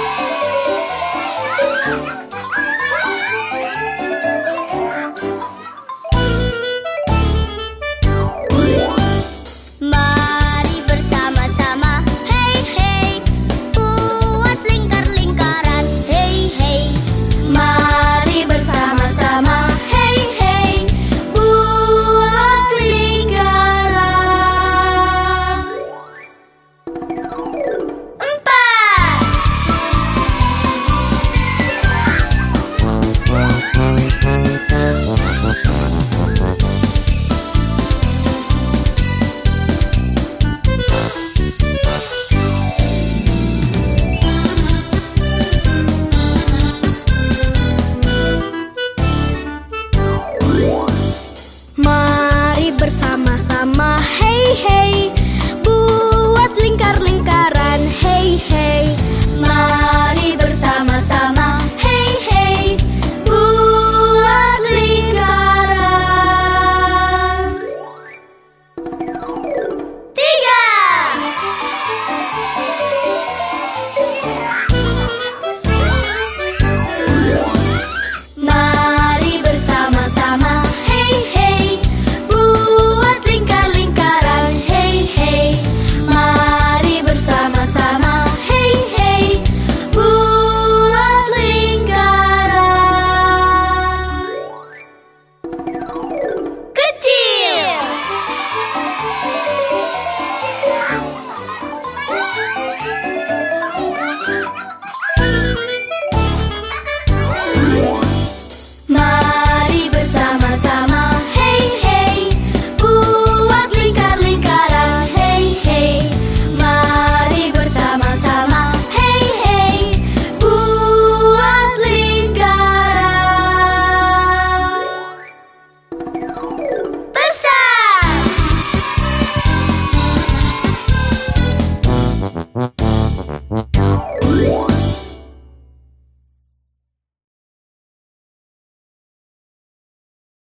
Bye.